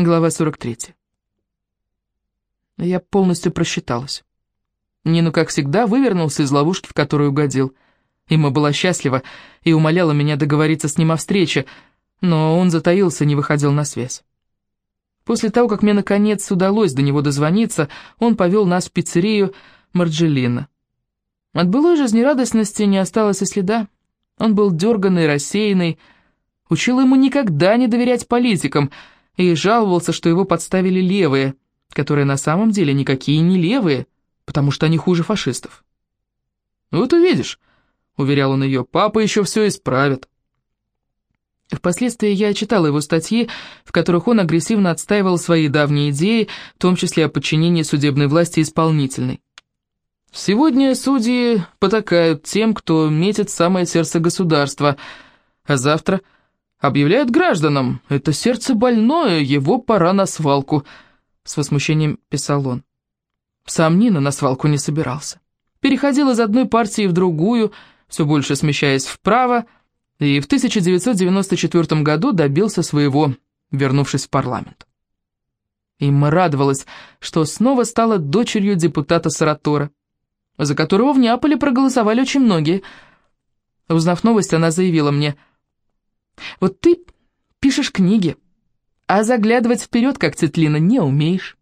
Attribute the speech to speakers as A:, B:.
A: Глава 43. Я полностью просчиталась. Нину, как всегда, вывернулся из ловушки, в которую угодил. Има была счастлива и умоляла меня договориться с ним о встрече, но он затаился, не выходил на связь. После того, как мне наконец удалось до него дозвониться, он повел нас в пиццерию Марджелина. От былой жизнерадостности не осталось и следа. Он был дерганный, рассеянный, учил ему никогда не доверять политикам — и жаловался, что его подставили левые, которые на самом деле никакие не левые, потому что они хуже фашистов. «Вот увидишь», — уверял он ее, — «папа еще все исправит». Впоследствии я читала его статьи, в которых он агрессивно отстаивал свои давние идеи, в том числе о подчинении судебной власти исполнительной. Сегодня судьи потакают тем, кто метит самое сердце государства, а завтра — Объявляют гражданам, это сердце больное, его пора на свалку», — с возмущением писал он. Сам Нина на свалку не собирался. Переходил из одной партии в другую, все больше смещаясь вправо, и в 1994 году добился своего, вернувшись в парламент. Имма радовалась, что снова стала дочерью депутата Саратора, за которого в Неаполе проголосовали очень многие. Узнав новость, она заявила мне – вот ты пишешь книги, а заглядывать вперед, как Цетлина, не умеешь.